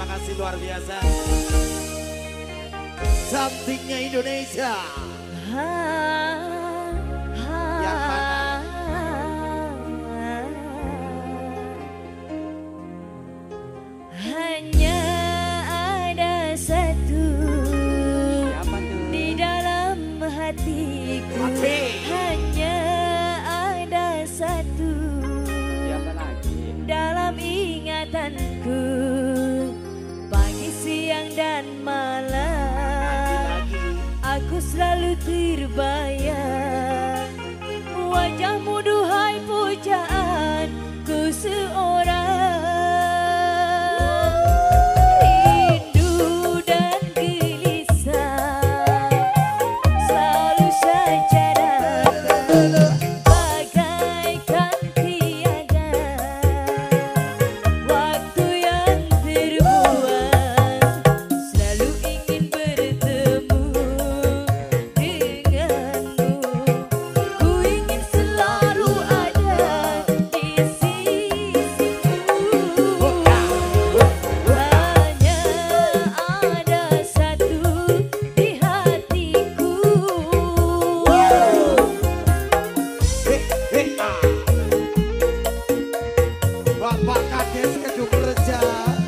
Terima kasih luar biasa. Cantiknya Indonesia. Ha, ha, Yang mana? Hanya ada satu Siapa tuh? di dalam hatiku Hati. selalu terbayang Wajahmu duhai pujaan Ku seorang kerja kerja